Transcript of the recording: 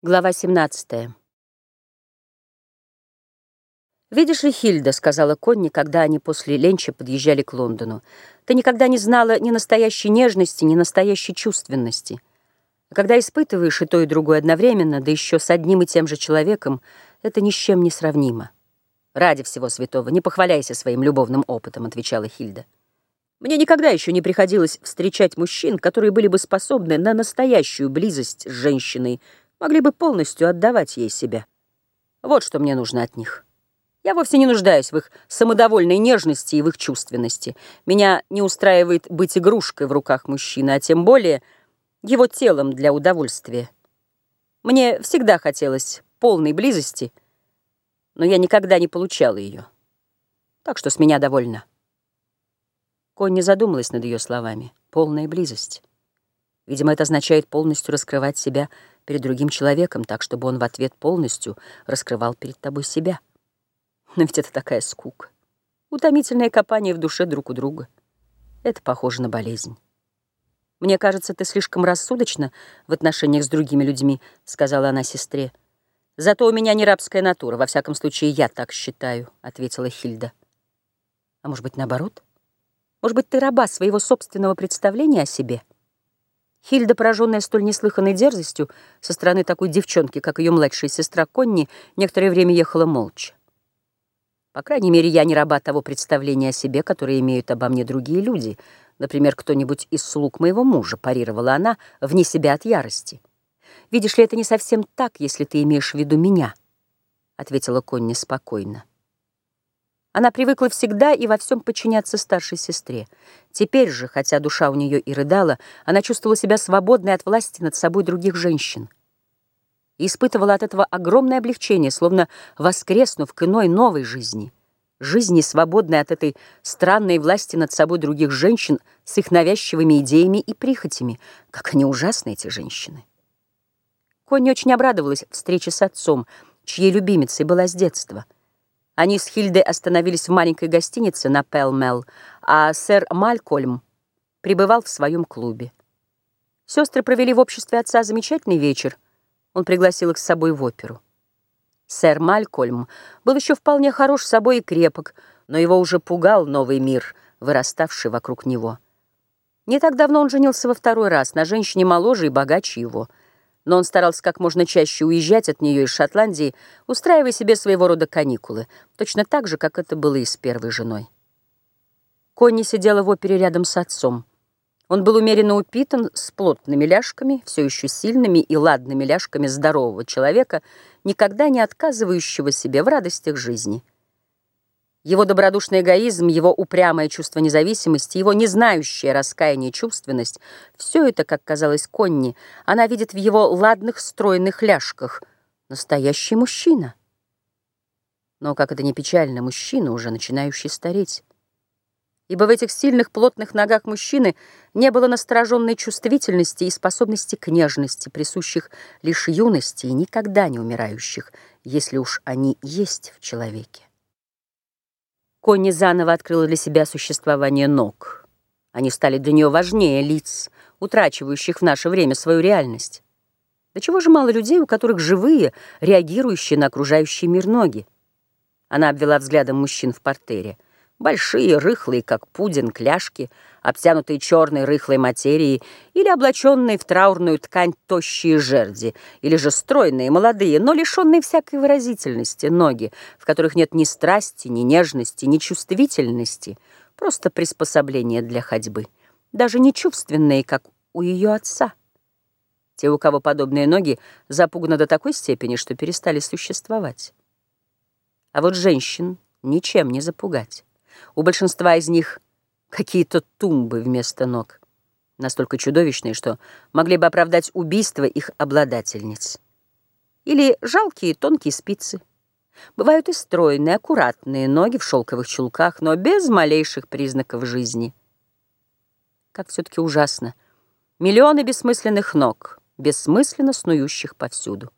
Глава 17 «Видишь ли, Хильда, — сказала Конни, когда они после ленча подъезжали к Лондону, — ты никогда не знала ни настоящей нежности, ни настоящей чувственности. Когда испытываешь и то, и другое одновременно, да еще с одним и тем же человеком, это ни с чем не сравнимо. Ради всего святого, не похваляйся своим любовным опытом, — отвечала Хильда. Мне никогда еще не приходилось встречать мужчин, которые были бы способны на настоящую близость с женщиной, могли бы полностью отдавать ей себя. Вот что мне нужно от них. Я вовсе не нуждаюсь в их самодовольной нежности и в их чувственности. Меня не устраивает быть игрушкой в руках мужчины, а тем более его телом для удовольствия. Мне всегда хотелось полной близости, но я никогда не получала ее. Так что с меня довольно. Конни задумалась над ее словами. Полная близость. Видимо, это означает полностью раскрывать себя перед другим человеком, так, чтобы он в ответ полностью раскрывал перед тобой себя. Но ведь это такая скука. Утомительное копание в душе друг у друга. Это похоже на болезнь. «Мне кажется, ты слишком рассудочна в отношениях с другими людьми», — сказала она сестре. «Зато у меня не рабская натура, во всяком случае, я так считаю», — ответила Хильда. «А может быть, наоборот? Может быть, ты раба своего собственного представления о себе?» Хильда, пораженная столь неслыханной дерзостью со стороны такой девчонки, как ее младшая сестра Конни, некоторое время ехала молча. По крайней мере, я не раба того представления о себе, которое имеют обо мне другие люди. Например, кто-нибудь из слуг моего мужа, парировала она, вне себя от ярости. «Видишь ли, это не совсем так, если ты имеешь в виду меня», — ответила Конни спокойно. Она привыкла всегда и во всем подчиняться старшей сестре. Теперь же, хотя душа у нее и рыдала, она чувствовала себя свободной от власти над собой других женщин. И испытывала от этого огромное облегчение, словно воскреснув к иной новой жизни. Жизни, свободной от этой странной власти над собой других женщин с их навязчивыми идеями и прихотями. Как они ужасны, эти женщины. Конни очень обрадовалась встрече с отцом, чьей любимицей была с детства — они с Хильдой остановились в маленькой гостинице на Пелмел, а сэр Малькольм пребывал в своем клубе. Сестры провели в обществе отца замечательный вечер. Он пригласил их с собой в оперу. Сэр Малькольм был еще вполне хорош собой и крепок, но его уже пугал новый мир, выраставший вокруг него. Не так давно он женился во второй раз на женщине моложе и богаче его — но он старался как можно чаще уезжать от нее из Шотландии, устраивая себе своего рода каникулы, точно так же, как это было и с первой женой. Конни сидела в опере рядом с отцом. Он был умеренно упитан, с плотными ляжками, все еще сильными и ладными ляжками здорового человека, никогда не отказывающего себе в радостях жизни. Его добродушный эгоизм, его упрямое чувство независимости, его незнающая раскаяние чувственность — все это, как казалось Конни, она видит в его ладных стройных ляжках. Настоящий мужчина. Но, как это не печально, мужчина, уже начинающий стареть. Ибо в этих сильных плотных ногах мужчины не было настороженной чувствительности и способности к нежности, присущих лишь юности и никогда не умирающих, если уж они есть в человеке. Конни заново открыла для себя существование ног. Они стали для нее важнее лиц, утрачивающих в наше время свою реальность. До чего же мало людей, у которых живые, реагирующие на окружающий мир ноги? Она обвела взглядом мужчин в портере — большие, рыхлые, как пудин, кляшки, обтянутые черной рыхлой материей, или облаченные в траурную ткань тощие жерди, или же стройные, молодые, но лишенные всякой выразительности ноги, в которых нет ни страсти, ни нежности, ни чувствительности, просто приспособление для ходьбы, даже не чувственные, как у ее отца. Те, у кого подобные ноги, запуганы до такой степени, что перестали существовать. А вот женщин ничем не запугать. У большинства из них какие-то тумбы вместо ног, настолько чудовищные, что могли бы оправдать убийство их обладательниц. Или жалкие тонкие спицы. Бывают и стройные, аккуратные ноги в шелковых чулках, но без малейших признаков жизни. Как все-таки ужасно. Миллионы бессмысленных ног, бессмысленно снующих повсюду.